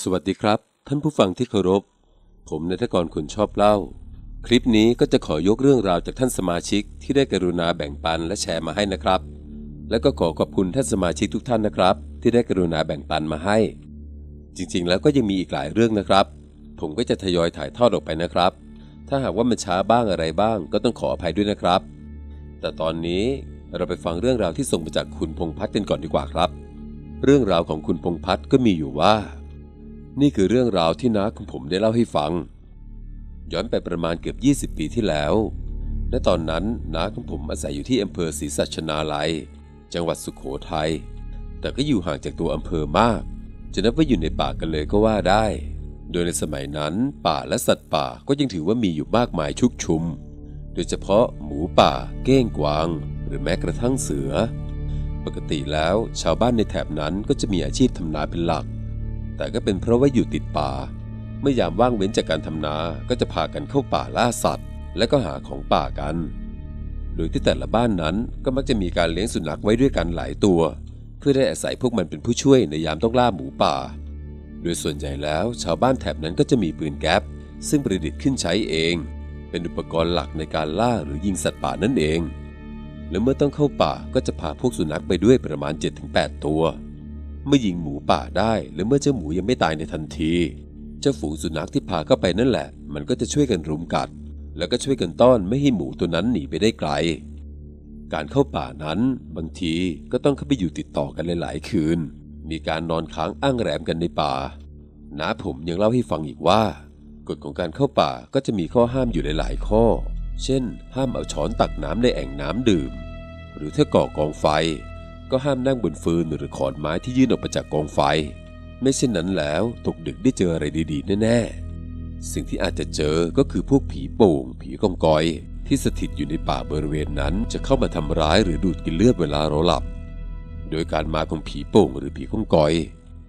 สวัสดีครับ ท่านผู้ฟังที่เคารพ ผมนายทกรคุณชอบเล่า คลิปนี้ก็จะขอยกเรื่องราวจากท่านสมาชิกที่ได้กรุณาแบ่งปันและแชร์มาให้นะครับ และก็ขอขอบคุณท่านสมาชิกทุกท่านนะครับ ที่ได้กรุณาแบ่งปันมาให้ จริงๆ แล้วก็ยังมีอีกหลายเรื่องนะครับ ผมก็จะทยอยถ่ายทอดออกไปนะครับ ถ้าหากว่ามันช้าบ้างอะไรบ้าง ก็ต้องขออภัยด้วยนะครับ แต่ตอนนี้เราไปฟังเรื่องราวที่ส่งมาจากคุณพงพัฒน์กันก่อนดีกว่าครับ เรื่องราวของคุณพงพัฒน์ก็มีอยู่ว่า นี่คือเรื่องราวที่น้าของผมได้เล่าให้ฟัง ย้อนไปประมาณเกือบ 20 ปีที่แล้ว ณ ตอนนั้นน้าของผมอาศัยอยู่ที่อำเภอศรีสัชนาลัย จังหวัดสุขโขทัย แต่ก็อยู่ห่างจากตัวอำเภอมากจะนับว่าอยู่ในป่ากันเลยก็ว่าได้ โดยในสมัยนั้นป่าและสัตว์ป่าก็ยังถือว่ามีอยู่มากมายชุกชุม โดยเฉพาะหมูป่า เก้งกวาง หรือแม้กระทั่งเสือ ปกติแล้วชาวบ้านในแถบนั้นก็จะมีอาชีพทำนาเป็นหลัก แต่ก็เป็นเพราะว่าอยู่ติดป่า เมื่อยามว่างเว้นจากการทำนา ก็จะพากันเข้าป่าล่าสัตว์ และก็หาของป่ากัน โดยที่แต่ละบ้านนั้นก็มักจะมีการเลี้ยงสุนัขไว้ด้วยกันหลายตัว เพื่อได้อาศัยพวกมันเป็นผู้ช่วยในยามต้องล่าหมูป่า โดยส่วนใหญ่แล้วชาวบ้านแถบนั้นก็จะมีปืนแก๊ปซึ่งประดิษฐ์ขึ้นใช้เอง เป็นอุปกรณ์หลักในการล่าหรือยิงสัตว์ป่านั่นเอง และเมื่อต้องเข้าป่าก็จะพาพวกสุนัขไปด้วยประมาณ 7-8 ตัว เมื่อยิงหมูป่าได้หรือเมื่อเจ้าหมูยังไม่ตายในทันที เจ้าฝูงสุนัขที่พาเข้าไปนั่นแหละ มันก็จะช่วยกันรุมกัด แล้วก็ช่วยกันต้อนไม่ให้หมูตัวนั้นหนีไปได้ไกล การเข้าป่านั้นบางทีก็ต้องเข้าไปอยู่ติดต่อกันหลายๆคืน มีการนอนค้างอ้างแรมกันในป่าน้าผมยังเล่าให้ฟังอีกว่ากฎของการเข้าป่าก็จะมีข้อห้ามอยู่หลาย ๆ ข้อ เช่น ห้ามเอาช้อนตักน้ำในแอ่งน้ำดื่ม หรือถ้าก่อกองไฟ ก็ห้ามนั่งบนฟืนหรือขอนไม้ที่ยื่นออกมาจากกองไฟ ไม่เช่นนั้นแล้วตกดึกได้เจออะไรดีๆแน่ๆ สิ่งที่อาจจะเจอก็คือพวกผีโป่ง ผีกองกอย ที่สถิตอยู่ในป่าบริเวณนั้นจะเข้ามาทำร้ายหรือดูดกินเลือดเวลาเราหลับ โดยการมาของผีโป่งหรือผีกองกอย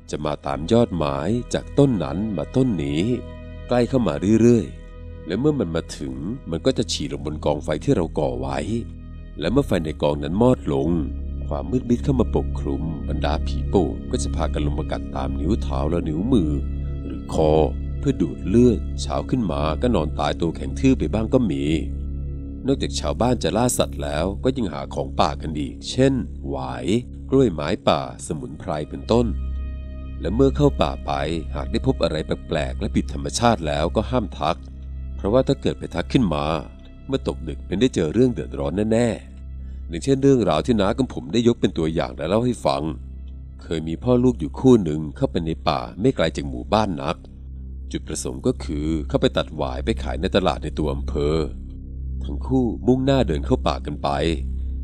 จะมาตามยอดไม้จากต้นนั้นมาต้นนี้ ใกล้เข้ามาเรื่อยๆ และเมื่อมันมาถึงมันก็จะฉี่ลงบนกองไฟที่เราก่อไว้ และเมื่อไฟในกองนั้นมอดลง ความมืดมิดเข้ามาปกคลุม บรรดาผีโป่งก็จะพากันลงมากัดตามนิ้วเท้าและนิ้วมือ หรือคอ เพื่อดูดเลือดเช้าขึ้นมาก็นอนตายตัวแข็งทื่อไปบ้างก็มี นอกจากชาวบ้านจะล่าสัตว์แล้วก็ยังหาของป่ากันอีก เช่น หวาย กล้วยไม้ป่า สมุนไพรเป็นต้น และเมื่อเข้าป่าไปหากได้พบอะไรแปลกๆและผิดธรรมชาติแล้วก็ห้ามทัก เพราะว่าถ้าเกิดไปทักขึ้นมา เมื่อตกดึกเป็นได้เจอเรื่องเดือดร้อนแน่ๆ อย่างเช่นเรื่องราวที่น้ากับผมได้ยกเป็นตัวอย่างและเล่าให้ฟัง เคยมีพ่อลูกอยู่คู่หนึ่งเข้าไปในป่าไม่ไกลจากหมู่บ้านนัก จุดประสงค์ก็คือเข้าไปตัดหวายไปขายในตลาดในตัวอำเภอ ทั้งคู่มุ่งหน้าเดินเข้าป่ากันไป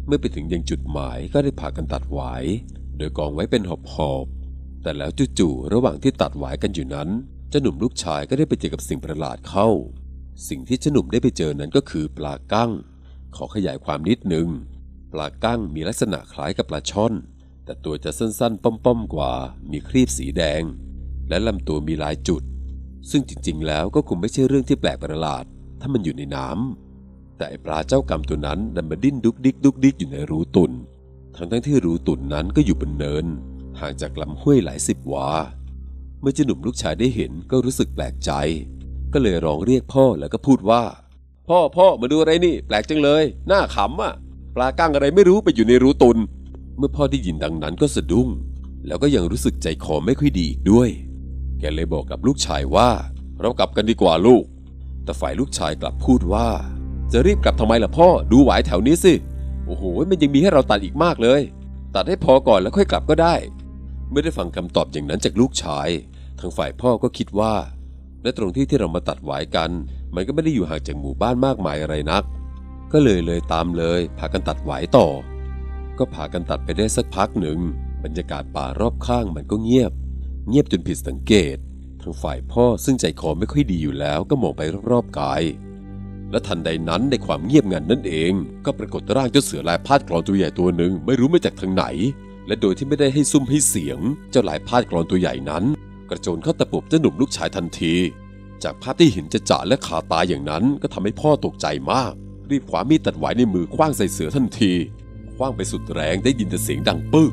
เมื่อไปถึงยังจุดหมายก็ได้พากันตัดหวาย โดยกองไว้เป็นหอบๆแต่แล้วจู่ๆระหว่างที่ตัดหวายกันอยู่นั้นเจ้าหนุ่มลูกชายก็ได้ไปเจอกับสิ่งประหลาดเข้า สิ่งที่เจ้าหนุ่มได้ไปเจอนั้นก็คือปลากั้ง ขอขยายความนิดนึง ปลากั้งมีลักษณะคล้ายกับปลาช่อน แต่ตัวจะสั้นๆ ป้อมๆ กว่า มีครีบสีแดง และลำตัวมีลายจุด ซึ่งจริงๆ แล้วก็คงไม่ใช่เรื่องที่แปลกประหลาด ถ้ามันอยู่ในน้ำ แต่ไอปลาเจ้ากรรมตัวนั้นดันมาดิ้นดุกดิกดุกดิกอยู่ในรูตุนทั้งทั้งที่รูตุนนั้นก็อยู่บนเนิน ห่างจากลำห้วยหลายสิบวา เมื่อเจ้าหนุ่มลูกชายได้เห็นก็รู้สึกแปลกใจ ก็เลยร้องเรียกพ่อแล้วก็พูดว่า พ่อพ่อมาดูอะไรนี่ แปลกจังเลย หน้าขำอะ ปลาก้างอะไรไม่รู้ไปอยู่ในรูตุน เมื่อพ่อได้ยินดังนั้นก็สะดุ้ง แล้วก็ยังรู้สึกใจคอไม่ค่อยดีอีกด้วย แกเลยบอกกับลูกชายว่า เรากลับกันดีกว่าลูก แต่ฝ่ายลูกชายกลับพูดว่า จะรีบกลับทำไมล่ะพ่อดูหวายแถวนี้สิ โอ้โหมันยังมีให้เราตัดอีกมากเลย ตัดให้พอก่อนแล้วค่อยกลับก็ได้เมื่อได้ฟังคำตอบอย่างนั้นจากลูกชาย ทางฝ่ายพ่อก็คิดว่าและตรงที่ที่เรามาตัดหวายกัน มันก็ไม่ได้อยู่ห่างจากหมู่บ้านมากมายอะไรนัก ก็เลยเลยตามเลยพากันตัดหวายต่อ ก็พากันตัดไปได้สักพักหนึ่ง บรรยากาศป่ารอบข้างมันก็เงียบ เงียบจนผิดสังเกตทางฝ่ายพ่อซึ่งใจคอไม่ค่อยดีอยู่แล้วก็มองไปรอบๆกาย และทันใดนั้นในความเงียบงันนั่นเอง ก็ปรากฏร่างเจ้าเสือลายพาดกรอนตัวใหญ่ตัวหนึ่งไม่รู้มาจากทางไหน และโดยที่ไม่ได้ให้ซุ่มให้เสียง เจ้าลายพาดกรอนตัวใหญ่นั้น กระโจนเข้าตะปบเจ้าหนุ่มลูกชายทันที จากภาพที่เห็นจะจ่าและขาตายอย่างนั้นก็ทำให้พ่อตกใจมาก รีบคว้ามีดตัดหวายในมือคว้างใส่เสือทันทีคว้างไปสุดแรงได้ยินแต่เสียงดังปึ๊ก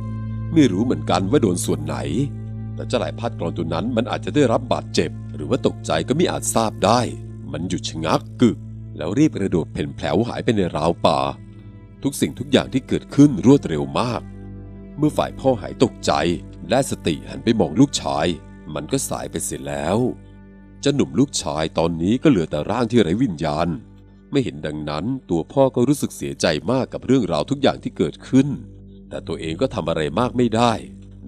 ไม่รู้เหมือนกันว่าโดนส่วนไหน แต่เจ้าหลายพัดกรอนตัวนั้นมันอาจจะได้รับบาดเจ็บ หรือว่าตกใจก็ไม่อาจทราบได้ มันหยุดชะงักกึก แล้วรีบกระโดดเพ่นแผลวหายไปในราวป่า ทุกสิ่งทุกอย่างที่เกิดขึ้นรวดเร็วมาก เมื่อฝ่ายพ่อหายตกใจและสติหันไปมองลูกชาย มันก็สายไปเสียแล้วเจ้าหนุ่มลูกชายตอนนี้ก็เหลือแต่ร่างที่ไร้วิญญาณ ไม่เห็นดังนั้นตัวพ่อก็รู้สึกเสียใจมากกับเรื่องราวทุกอย่างที่เกิดขึ้น แต่ตัวเองก็ทำอะไรมากไม่ได้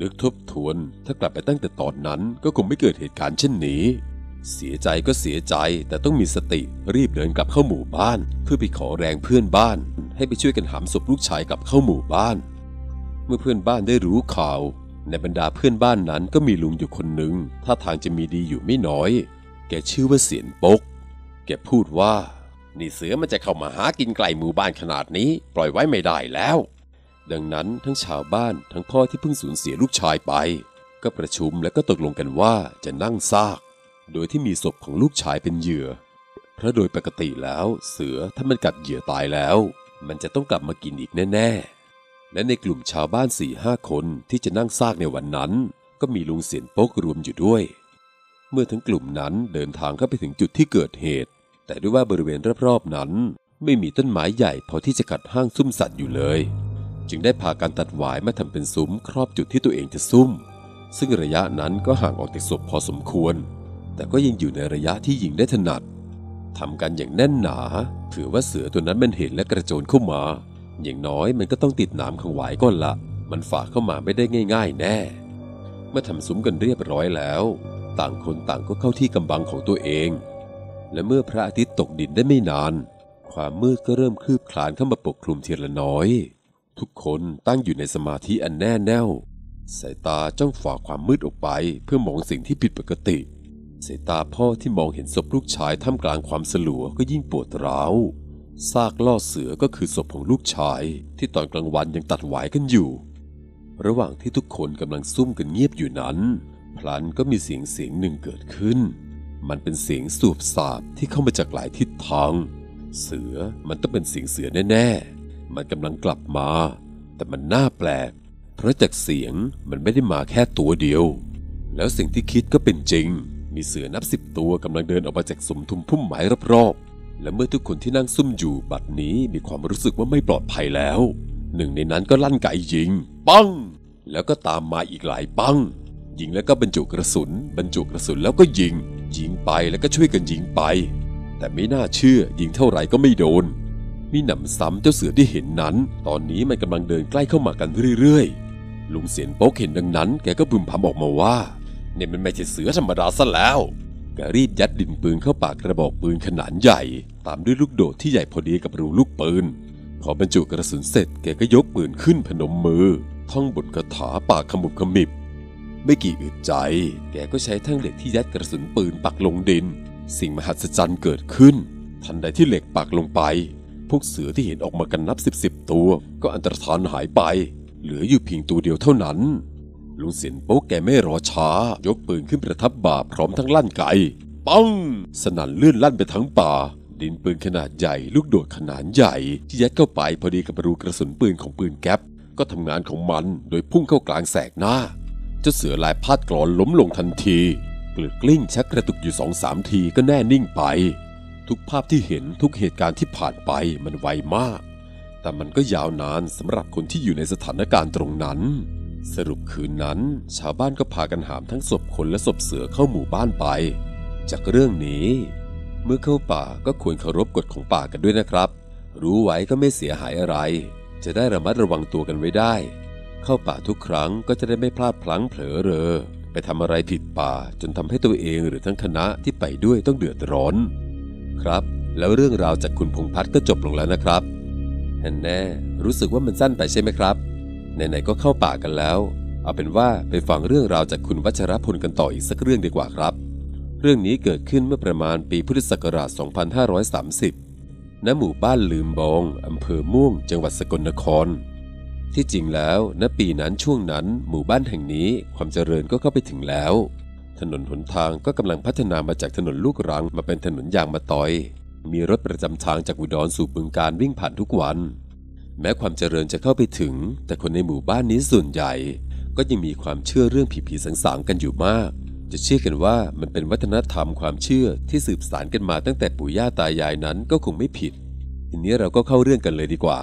นึกทบทวน ถ้ากลับไปตั้งแต่ตอนนั้นก็คงไม่เกิดเหตุการณ์เช่นนี้ เสียใจก็เสียใจแต่ต้องมีสติรีบเดินกลับเข้าหมู่บ้าน เพื่อไปขอแรงเพื่อนบ้าน ให้ไปช่วยกันหามศพลูกชายกลับเข้าหมู่บ้าน เมื่อเพื่อนบ้านได้รู้ข่าว ในบรรดาเพื่อนบ้านนั้นก็มีลุงอยู่คนหนึ่งท่าทางจะมีดีอยู่ไม่น้อย แกชื่อว่าเสียนปก แกพูดว่า นี่เสือมันจะเข้ามาหากินไกลหมู่บ้านขนาดนี้ ปล่อยไว้ไม่ได้แล้ว ดังนั้นทั้งชาวบ้านทั้งพ่อที่เพิ่งสูญเสียลูกชายไป ก็ประชุมและก็ตกลงกันว่าจะนั่งซาก โดยที่มีศพของลูกชายเป็นเหยื่อ เพราะโดยปกติแล้วเสือถ้ามันกัดเหยื่อตายแล้ว มันจะต้องกลับมากินอีกแน่ ๆ และในกลุ่มชาวบ้านสี่ห้าคนที่จะนั่งซากในวันนั้น ก็มีลุงเสียนโป๊กรวมอยู่ด้วย เมื่อทั้งกลุ่มนั้นเดินทางเข้าไปถึงจุดที่เกิดเหตุ แต่ด้วยว่าบริเวณรอบๆนั้น ไม่มีต้นไม้ใหญ่พอที่จะกัดห้างซุ่มสัตว์อยู่เลย จึงได้พากันตัดหวายมาทำเป็นซุ้มครอบจุดที่ตัวเองจะซุ่ม ซึ่งระยะนั้นก็ห่างออกจากศพพอสมควร แต่ก็ยังอยู่ในระยะที่ยิงได้ถนัดทำกันอย่างแน่นหนาเผื่อว่าเสือตัวนั้นมันเห็นและกระโจนเข้ามา อย่างน้อยมันก็ต้องติดหนามของหวายก่อนละ มันฝากเข้ามาไม่ได้ง่าย ๆ แน่ เมื่อทำซุ้มกันเรียบร้อยแล้ว ต่างคนต่างก็เข้าที่กำบังของตัวเอง และเมื่อพระอาทิตย์ตกดินได้ไม่นาน ความมืดก็เริ่มคืบคลานเข้ามาปกคลุมทีละน้อย ทุกคนตั้งอยู่ในสมาธิอันแน่แน่วสายตาจ้องฝ่าความมืดออกไปเพื่อมองสิ่งที่ผิดปกติ สายตาพ่อที่มองเห็นศพลูกชายท่ามกลางความสลัวก็ยิ่งปวดร้าวซากล่อเสือก็คือศพของลูกชายที่ตอนกลางวันยังตัดหวายกันอยู่ ระหว่างที่ทุกคนกำลังซุ่มกันเงียบอยู่นั้น พลันก็มีเสียงเสียงหนึ่งเกิดขึ้น มันเป็นเสียงสูบสาบที่เข้ามาจากหลายทิศทาง เสือมันต้องเป็นเสียงเสือแน่ๆ มันกำลังกลับมา แต่มันน่าแปลก เพราะจากเสียงมันไม่ได้มาแค่ตัวเดียว แล้วสิ่งที่คิดก็เป็นจริง มีเสือนับสิบตัวกำลังเดินออกมาจากสมทุมพุ่มไม้รอบๆ และเมื่อทุกคนที่นั่งซุ่มอยู่บัดนี้มีความรู้สึกว่าไม่ปลอดภัยแล้ว หนึ่งในนั้นก็ลั่นไกยิง ปัง แล้วก็ตามมาอีกหลายปังยิงแล้วก็บรรจุกระสุน บรรจุกระสุนแล้วก็ยิง ยิงไปแล้วก็ช่วยกันยิงไป แต่ไม่น่าเชื่อยิงเท่าไหร่ก็ไม่โดน มีหนำซ้ำเจ้าเสือที่เห็นนั้น ตอนนี้มันกำลังเดินใกล้เข้ามากันเรื่อยๆ ลุงเสียนโป๊กเห็นดังนั้น แกก็พึมพำออกมาว่าเนี่ยมันไม่ใช่เสือธรรมดาซะแล้วแกรีบยัดดินปืนเข้าปากกระบอกปืนขนาดใหญ่ ตามด้วยลูกโดดที่ใหญ่พอดีกับรูลูกปืนพอบรรจุกระสุนเสร็จแกก็ยกปืนขึ้นพนมมือ ท่องบทคาถาปากขมุบขมิบ ไม่กี่อึดใจ แกก็ใช้แท่งเหล็กที่ยัดกระสุนปืนปักลงดิน สิ่งมหัศจรรย์เกิดขึ้น ทันใดที่เหล็กปักลงไป พวกเสือที่เห็นออกมากันนับสิบสิบตัว ก็อันตรธานหายไป เหลืออยู่เพียงตัวเดียวเท่านั้น ลุงเสียนโป๊กแกไม่รอช้า ยกปืนขึ้นประทับบ่าพร้อมทั้งลั่นไกปัง สนั่นเลื่อนลั่นไปทั้งป่า ดินปืนขนาดใหญ่ ลูกโดดขนาดใหญ่ ที่ยัดเข้าไปพอดีกับรูกระสุนปืนของปืนแก๊ปก็ทำงานของมันโดยพุ่งเข้ากลางแสกหน้า เจ้าเสือลายพาดกรอนล้มลงทันทีเกลือกกลิ้งชักกระตุกอยู่สองสามทีก็แน่นิ่งไป ทุกภาพที่เห็นทุกเหตุการณ์ที่ผ่านไปมันไวมาก แต่มันก็ยาวนานสำหรับคนที่อยู่ในสถานการณ์ตรงนั้น สรุปคืนนั้น ชาวบ้านก็พากันหามทั้งศพคนและศพเสือเข้าหมู่บ้านไป จากเรื่องนี้ เมื่อเข้าป่าก็ควรเคารพกฎของป่ากันด้วยนะครับ รู้ไว้ก็ไม่เสียหายอะไร จะได้ระมัดระวังตัวกันไว้ได้ เข้าป่าทุกครั้งก็จะได้ไม่พลาดพลั้งเผลอเรอ ไปทำอะไรผิดป่าจนทำให้ตัวเองหรือทั้งคณะที่ไปด้วยต้องเดือดร้อน ครับ แล้วเรื่องราวจากคุณพงพัฒน์ก็จบลงแล้วนะครับแน่แน่รู้สึกว่ามันสั้นไปใช่ไหมครับไหนๆก็เข้าป่ากันแล้ว เอาเป็นว่าไปฟังเรื่องราวจากคุณวัชรพลกันต่ออีกสักเรื่องดีกว่าครับ เรื่องนี้เกิดขึ้นเมื่อประมาณปีพุทธศักราช 2530 ณ หมู่บ้านลืมบอง อำเภอม่วง จังหวัดสกลนคร ที่จริงแล้วณปีนั้นช่วงนั้นหมู่บ้านแห่งนี้ความเจริญก็เข้าไปถึงแล้ว ถนนหนทางก็กำลังพัฒนามาจากถนนลูกรังมาเป็นถนนยางมะตอย มีรถประจำทางจากอุดรสู่บึงการวิ่งผ่านทุกวัน แม้ความเจริญจะเข้าไปถึง แต่คนในหมู่บ้านนี้ส่วนใหญ่ ก็ยังมีความเชื่อเรื่องผีๆสางๆกันอยู่มาก จะเชื่อกันว่ามันเป็นวัฒนธรรมความเชื่อที่สืบสานกันมาตั้งแต่ปู่ย่าตายายนั้นก็คงไม่ผิดทีนี้เราก็เข้าเรื่องกันเลยดีกว่า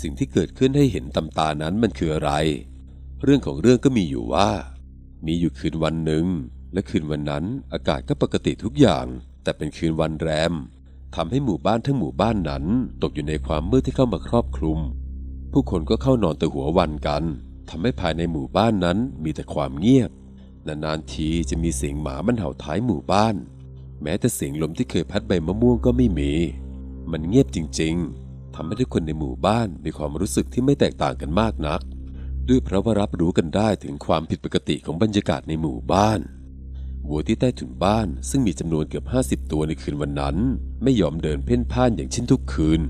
สิ่งที่เกิดขึ้นให้เห็นตำตานั้นมันคืออะไร เรื่องของเรื่องก็มีอยู่ว่า มีอยู่คืนวันหนึ่ง และคืนวันนั้นอากาศก็ปกติทุกอย่าง แต่เป็นคืนวันแรมทำให้หมู่บ้านทั้งหมู่บ้านนั้น ตกอยู่ในความมืดที่เข้ามาครอบคลุม ผู้คนก็เข้านอนแต่หัววันกันทำให้ภายในหมู่บ้านนั้นมีแต่ความเงียบ นานๆทีจะมีเสียงหมามันเห่าท้ายหมู่บ้าน แม้แต่เสียงลมที่เคยพัดใบมะม่วงก็ไม่มี มันเงียบจริงๆ ทำให้ทุกคนในหมู่บ้านมีความรู้สึกที่ไม่แตกต่างกันมากนัก ด้วยเพราะว่ารับรู้กันได้ถึงความผิดปกติของบรรยากาศในหมู่บ้านวัวที่ใต้ถุนบ้านซึ่งมีจำนวนเกือบ 50 ตัวในคืนวันนั้น ไม่ยอมเดินเพ่นพ่านอย่างเช่นทุกคืน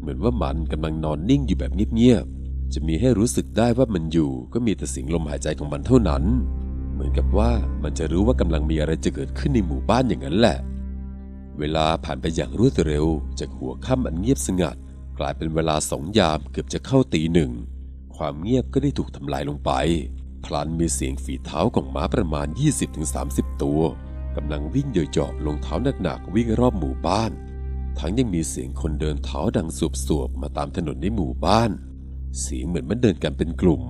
เหมือนว่ามันกำลังนอนนิ่งอยู่แบบเงียบๆจะมีให้รู้สึกได้ว่ามันอยู่ก็มีแต่เสียงลมหายใจของมันเท่านั้น เหมือนกับว่ามันจะรู้ว่ากำลังมีอะไรจะเกิดขึ้นในหมู่บ้านอย่างนั้นแหละ เวลาผ่านไปอย่างรวดเร็ว จากหัวค่ำอันเงียบสงัด กลายเป็นเวลาสองยามเกือบจะเข้าตีหนึ่ง ความเงียบก็ได้ถูกทำลายลงไป พลันมีเสียงฝีเท้าของม้าประมาณ 20-30 ตัวกำลังวิ่งเหยาะๆลงเท้าหนักๆวิ่งรอบหมู่บ้าน ทั้งยังมีเสียงคนเดินเท้าดังสวบๆมาตามถนนในหมู่บ้าน เสียงเหมือนมันเดินกันเป็นกลุ่ม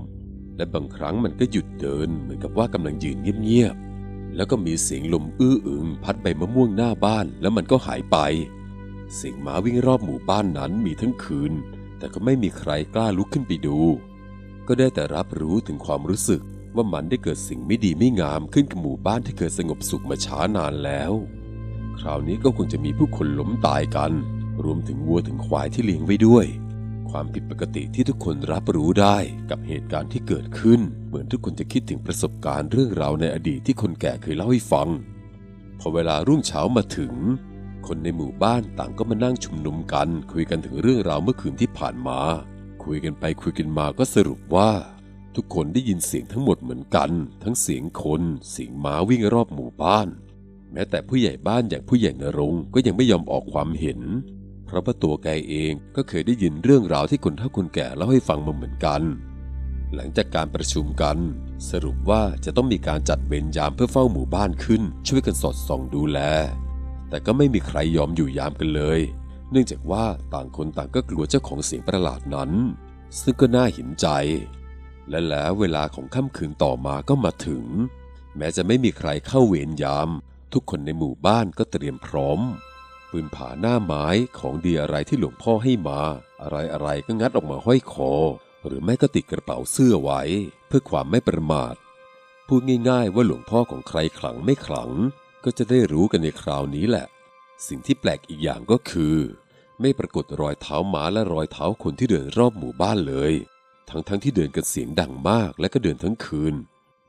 และบางครั้งมันก็หยุดเดินเหมือนกับว่ากำลังยืนเงียบๆแล้วก็มีเสียงลมอื้ออึงพัดใบมะม่วงหน้าบ้านแล้วมันก็หายไป เสียงหมาวิ่งรอบหมู่บ้านนั้นมีทั้งคืน แต่ก็ไม่มีใครกล้าลุกขึ้นไปดู ก็ได้แต่รับรู้ถึงความรู้สึกว่ามันได้เกิดสิ่งไม่ดีไม่งามขึ้นกับหมู่บ้านที่เคยสงบสุขมาช้านานแล้ว คราวนี้ก็คงจะมีผู้คนล้มตายกัน รวมถึงวัวถึงควายที่เลี้ยงไว้ด้วย ความผิดปกติที่ทุกคนรับรู้ได้กับเหตุการณ์ที่เกิดขึ้น เหมือนทุกคนจะคิดถึงประสบการณ์เรื่องราวในอดีตที่คนแก่เคยเล่าให้ฟัง พอเวลารุ่งเช้ามาถึง คนในหมู่บ้านต่างก็มานั่งชุมนุมกัน คุยกันถึงเรื่องราวเมื่อคืนที่ผ่านมา คุยกันไปคุยกันมาก็สรุปว่า ทุกคนได้ยินเสียงทั้งหมดเหมือนกัน ทั้งเสียงคน เสียงม้าวิ่งรอบหมู่บ้าน แม้แต่ผู้ใหญ่บ้านอย่างผู้ใหญ่นรงก็ยังไม่ยอมออกความเห็น เพราะว่าตัวแกเองก็เคยได้ยินเรื่องราวที่คนเฒ่าคนแก่เล่าให้ฟังมาเหมือนกัน หลังจากการประชุมกัน สรุปว่าจะต้องมีการจัดเวรยามเพื่อเฝ้าหมู่บ้านขึ้น ช่วยกันสอดส่องดูแล แต่ก็ไม่มีใครยอมอยู่ยามกันเลย เนื่องจากว่าต่างคนต่างก็กลัวเจ้าของเสียงประหลาดนั้น ซึ่งก็น่าเห็นใจ และแล้วเวลาของค่ำคืนต่อมาก็มาถึง แม้จะไม่มีใครเข้าเวรยาม ทุกคนในหมู่บ้านก็เตรียมพร้อม ปืนผาหน้าไม้ของดีอะไรที่หลวงพ่อให้มา อะไรอะไรก็งัดออกมาห้อยคอ หรือไม่ก็ติดกระเป๋าเสื้อไว้ เพื่อความไม่ประมาทพูดง่ายๆว่าหลวงพ่อของใครขลังไม่ขลัง ก็จะได้รู้กันในคราวนี้แหละ สิ่งที่แปลกอีกอย่างก็คือ ไม่ปรากฏรอยเท้าหมาและรอยเท้าคนที่เดินรอบหมู่บ้านเลย ทั้งๆทที่เดินกันเสียงดังมากและก็เดินทั้งคืน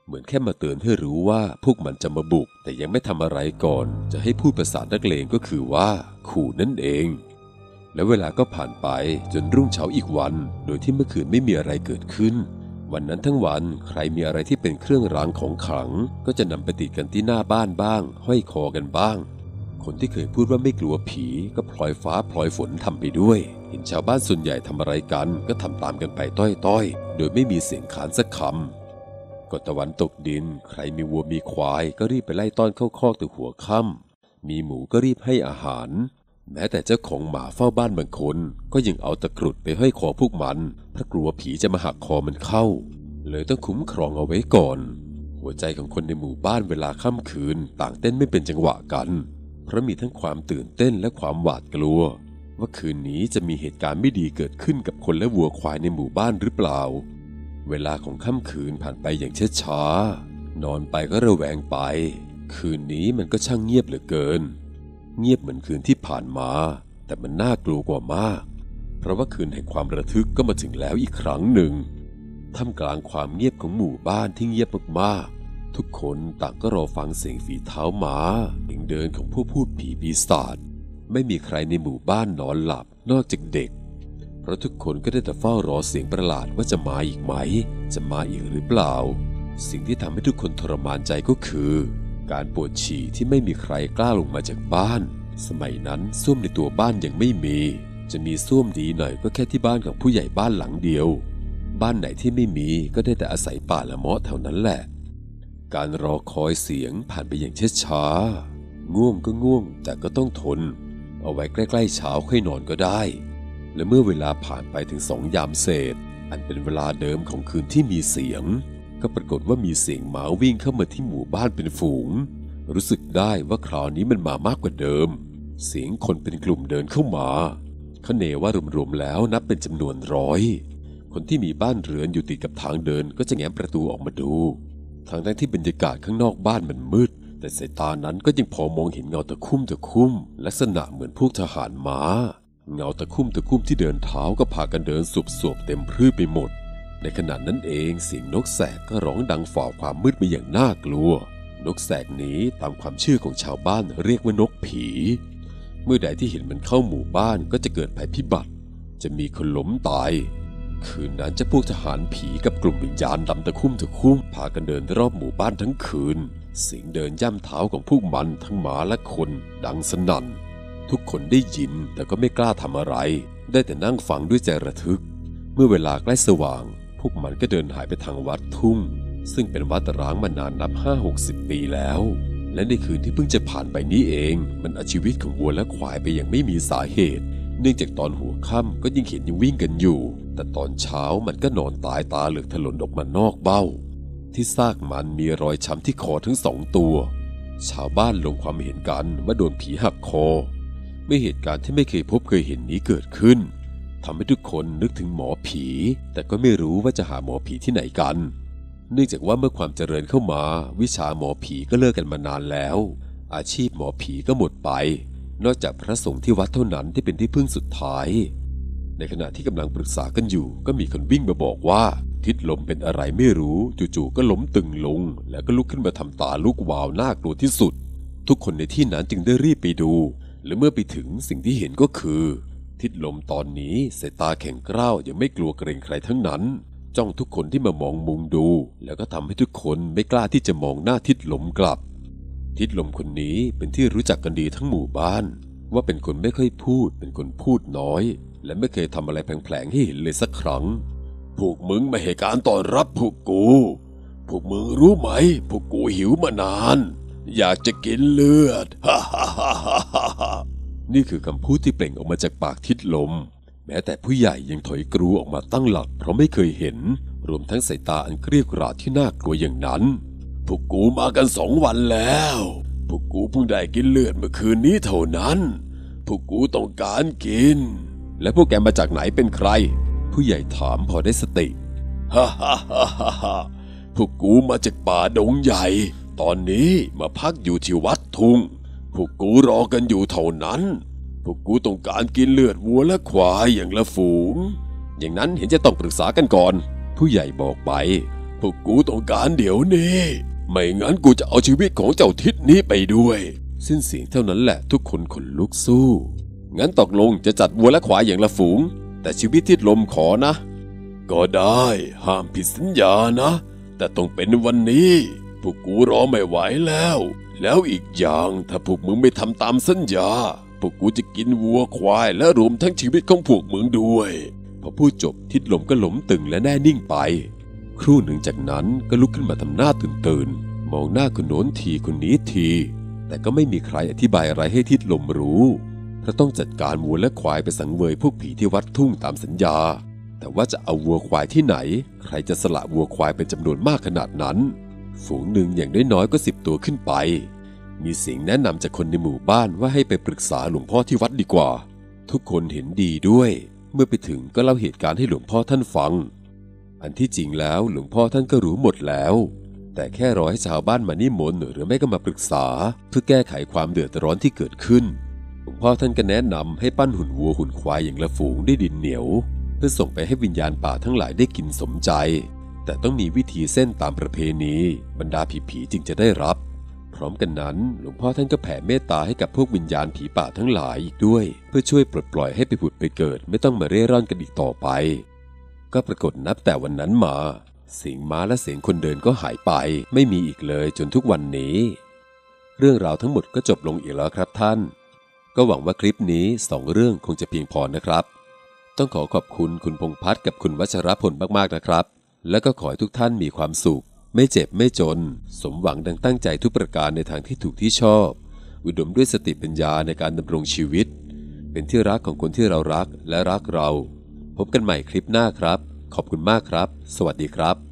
เหมือนแค่มาเตือนให้รู้ว่าพวกมันจะมาบุก แต่ยังไม่ทำอะไรก่อน จะให้พูดภาษานักเลงก็คือว่า ขู่นั่นเอง และเวลาก็ผ่านไปจนรุ่งเช้าอีกวัน โดยที่เมื่อคืนไม่มีอะไรเกิดขึ้น วันนั้นทั้งวันใครมีอะไรที่เป็นเครื่องรางของขลัง ก็จะนำไปติดกันที่หน้าบ้านบ้าง ห้อยคอกันบ้าง คนที่เคยพูดว่าไม่กลัวผีก็พลอยฟ้าพลอยฝนทำไปด้วย เห็นชาวบ้านส่วนใหญ่ทำอะไรกัน ก็ทำตามกันไปต้อยๆ โดยไม่มีเสียงขานสักคำก่อนตะวันตกดิน ใครมีวัวมีควาย ก็รีบไปไล่ต้อนเข้าคอกแต่หัวค่ำมีหมูก็รีบให้อาหาร แม้แต่เจ้าของหมาเฝ้าบ้านบางคน ก็ยังเอาตะกรุดไปห้อยคอพวกมันเพราะกลัวผีจะมาหักคอมันเข้า เลยต้องคุ้มครองเอาไว้ก่อน หัวใจของคนในหมู่บ้านเวลาค่ำคืน ต่างเต้นไม่เป็นจังหวะกัน เพราะมีทั้งความตื่นเต้นและความหวาดกลัว ว่าคืนนี้จะมีเหตุการณ์ไม่ดีเกิดขึ้นกับคนและวัวควายในหมู่บ้านหรือเปล่า เวลาของค่ำคืนผ่านไปอย่างช้าๆนอนไปก็ระแวงไป คืนนี้มันก็ช่างเงียบเหลือเกิน เงียบเหมือนคืนที่ผ่านมา แต่มันน่ากลัวกว่ามาก เพราะว่าคืนแห่งความระทึกก็มาถึงแล้วอีกครั้งหนึ่งท่ามกลางความเงียบของหมู่บ้านที่เงียบมากๆ ทุกคนต่างก็รอฟังเสียงฝีเท้าหมาเสียงเดินของผู้พูดผีปีศาจไม่มีใครในหมู่บ้านนอนหลับนอกจากเด็ก เพราะทุกคนก็ได้แต่เฝ้ารอเสียงประหลาดว่าจะมาอีกไหม จะมาอีกหรือเปล่า สิ่งที่ทำให้ทุกคนทรมานใจก็คือ การปวดฉี่ที่ไม่มีใครกล้าลงมาจากบ้าน สมัยนั้นส้วมในตัวบ้านยังไม่มี จะมีส้วมดีหน่อยก็แค่ที่บ้านของผู้ใหญ่บ้านหลังเดียว บ้านไหนที่ไม่มีก็ได้แต่อาศัยป่าละเมาะแถวนั้นแหละ การรอคอยเสียงผ่านไปอย่างช้าๆง่วงก็ง่วงแต่ก็ต้องทน เอาไว้ใกล้ๆเช้าค่อยนอนก็ได้ และเมื่อเวลาผ่านไปถึงสองยามเศษ อันเป็นเวลาเดิมของคืนที่มีเสียง ก็ปรากฏว่ามีเสียงหมาวิ่งเข้ามาที่หมู่บ้านเป็นฝูง รู้สึกได้ว่าคราวนี้มันมามากกว่าเดิม เสียงคนเป็นกลุ่มเดินเข้ามาคเนว่ารวมๆแล้วนับเป็นจำนวนร้อย คนที่มีบ้านเรือนอยู่ติดกับทางเดินก็จะแง้มประตูออกมาดูทางทั้งที่บรรยากาศข้างนอกบ้านมันมืด แต่สายตานั้นก็ยังพอมองเห็นเงาตะคุ่มตะคุ่ม ลักษณะเหมือนพวกทหารม้า เงาตะคุ่มตะคุ่มที่เดินเท้าก็พากันเดินสุบสบเต็มพืชไปหมด ในขณะนั้นเองเสียงนกแสกก็ร้องดังฝ่าความมืดไปอย่างน่ากลัว นกแสกนี้ตามความเชื่อของชาวบ้านเรียกว่านกผี เมื่อใดที่เห็นมันเข้าหมู่บ้านก็จะเกิดภัยพิบัติ จะมีคนล้มตาย คืนนั้นเจะพวกทหารผีกับกลุ่มวิญญาณดำตะคุ่มตะคุ่มพากันเดินรอบหมู่บ้านทั้งคืน เสียงเดินย่ำเท้าของพวกมันทั้งหมาและคนดังสนั่น ทุกคนได้ยินแต่ก็ไม่กล้าทำอะไร ได้แต่นั่งฟังด้วยใจระทึก เมื่อเวลาใกล้สว่าง พวกมันก็เดินหายไปทางวัดทุ่ง ซึ่งเป็นวัดร้างมานานนับห้าหกสิบปีแล้ว และในคืนที่เพิ่งจะผ่านไปนี้เอง มันเอาชีวิตของวัวและควายไปอย่างไม่มีสาเหตุ เนื่องจากตอนหัวค่ำก็ยังเห็นยังวิ่งกันอยู่ แต่ตอนเช้ามันก็นอนตายตาเหลือกถลนออกมานอกเบ้า ที่ซากมันมีรอยช้ำที่คอทั้งสองตัว ชาวบ้านลงความเห็นกันว่าโดนผีหักคอไม่เหตุการณ์ที่ไม่เคยพบเคยเห็นนี้เกิดขึ้น ทำให้ทุกคนนึกถึงหมอผี แต่ก็ไม่รู้ว่าจะหาหมอผีที่ไหนกัน เนื่องจากว่าเมื่อความเจริญเข้ามา วิชาหมอผีก็เลิกกันมานานแล้ว อาชีพหมอผีก็หมดไป นอกจากพระสงฆ์ที่วัดเท่านั้นที่เป็นที่พึ่งสุดท้าย ในขณะที่กำลังปรึกษากันอยู่ ก็มีคนวิ่งมาบอกว่า ทิศลมเป็นอะไรไม่รู้ จู่ๆก็ล้มตึงลง แล้วก็ลุกขึ้นมาทำตาลุกวาวน่ากลัวที่สุด ทุกคนในที่นั้นจึงได้รีบไปดู และเมื่อไปถึงสิ่งที่เห็นก็คือ ทิศลมตอนนี้สายตาแข็งกร้าวยังไม่กลัวเกรงใครทั้งนั้น จ้องทุกคนที่มามองมุงดู แล้วก็ทำให้ทุกคนไม่กล้าที่จะมองหน้าทิศลมกลับ ทิศลมคนนี้เป็นที่รู้จักกันดีทั้งหมู่บ้าน ว่าเป็นคนไม่ค่อยพูด เป็นคนพูดน้อย และไม่เคยทำอะไรแผลงๆให้เห็นเลยสักครั้งพวกมึงมาให้การต้อนรับพวกกู พวกมึงรู้ไหม พวกกูหิวมานาน อยากจะกินเลือด ฮ่าฮ่าฮ่าฮ่า นี่คือคำพูดที่เปล่งออกมาจากปากทิศลม แม้แต่ผู้ใหญ่ยังถอยกรูออกมาตั้งหลักเพราะไม่เคยเห็น รวมทั้งสายตาอันเกรียกราดที่น่ากลัวอย่างนั้น พวกกูมากันสองวันแล้ว พวกกูเพิ่งได้กินเลือดเมื่อคืนนี้เท่านั้น พวกกูต้องการกิน และพวกแกมาจากไหนเป็นใคร ผู้ใหญ่ถามพอได้สติ ฮ่าฮ่าฮ่าฮ่าพวกกูมาจากป่าดงใหญ่ ตอนนี้มาพักอยู่ที่วัดทุ่ง พวกกูรอกันอยู่เท่านั้น พวกกูต้องการกินเลือดวัวและควายอย่างละฝูง อย่างนั้นเห็นจะต้องปรึกษากันก่อน ผู้ใหญ่บอกไป พวกกูต้องการเดี๋ยวนี้ ไม่งั้นกูจะเอาชีวิตของเจ้าทิศนี้ไปด้วย สิ้นเสียงเท่านั้นแหละทุกคนขนลุกสู้ งั้นตกลงจะจัดวัวและควายอย่างละฝูง แต่ชีวิตทิศลมขอนะ ก็ได้ห้ามผิดสัญญานะ แต่ต้องเป็นวันนี้ พวกกูรอไม่ไหวแล้ว แล้วอีกอย่างถ้าพวกมึงไม่ทำตามสัญญา พวกกูจะกินวัวควายและรวมทั้งชีวิตของพวกมึงด้วย พอพูดจบทิดลมก็หลมตึงและแน่นิ่งไป ครู่หนึ่งจากนั้นก็ลุกขึ้นมาทำหน้าตื่นตื่นมองหน้าคนโน้นทีคนนี้ที แต่ก็ไม่มีใครอธิบายอะไรให้ทิดลมรู้เพราะต้องจัดการวัวและควายไปสังเวยพวกผีที่วัดทุ่งตามสัญญา แต่ว่าจะเอาวัวควายที่ไหน ใครจะสละวัวควายเป็นจำนวนมากขนาดนั้น ฝูงหนึ่งอย่างน้อยๆก็สิบตัวขึ้นไป มีเสียงแนะนำจากคนในหมู่บ้านว่าให้ไปปรึกษาหลวงพ่อที่วัดดีกว่า ทุกคนเห็นดีด้วย เมื่อไปถึงก็เล่าเหตุการณ์ให้หลวงพ่อท่านฟัง อันที่จริงแล้วหลวงพ่อท่านก็รู้หมดแล้ว แต่แค่รอให้ชาวบ้านมานิมนต์หรือไม่ก็มาปรึกษา เพื่อแก้ไขความเดือดร้อนที่เกิดขึ้น หลวงพ่อท่านก็แนะนำให้ปั้นหุ่นวัวหุ่นควายอย่างละฝูงด้วยดินเหนียว เพื่อส่งไปให้วิญญาณป่าทั้งหลายได้กินสมใจ แต่ต้องมีวิธีเส้นตามประเพณีบรรดาผีๆจึงจะได้รับ พร้อมกันนั้นหลวงพ่อท่านก็แผ่เมตตาให้กับพวกวิญญาณผีป่าทั้งหลายอีกด้วย เพื่อช่วยปลดปล่อยให้ไปผุดไปเกิด ไม่ต้องมาเร่ร่อนกันอีกต่อไป ก็ปรากฏนับแต่วันนั้นมาเสียงม้าและเสียงคนเดินก็หายไป ไม่มีอีกเลยจนทุกวันนี้ เรื่องราวทั้งหมดก็จบลงอีกแล้วครับท่าน ก็หวังว่าคลิปนี้สองเรื่องคงจะเพียงพอนะครับ ต้องขอขอบคุณคุณพงพัฒน์กับคุณวัชรพลมากๆนะครับ และก็ขอให้ทุกท่านมีความสุข ไม่เจ็บไม่จน สมหวังดังตั้งใจทุกประการในทางที่ถูกที่ชอบ อุดมด้วยสติปัญญาในการดำรงชีวิต เป็นที่รักของคนที่เรารักและรักเรา พบกันใหม่คลิปหน้าครับ ขอบคุณมากครับ สวัสดีครับ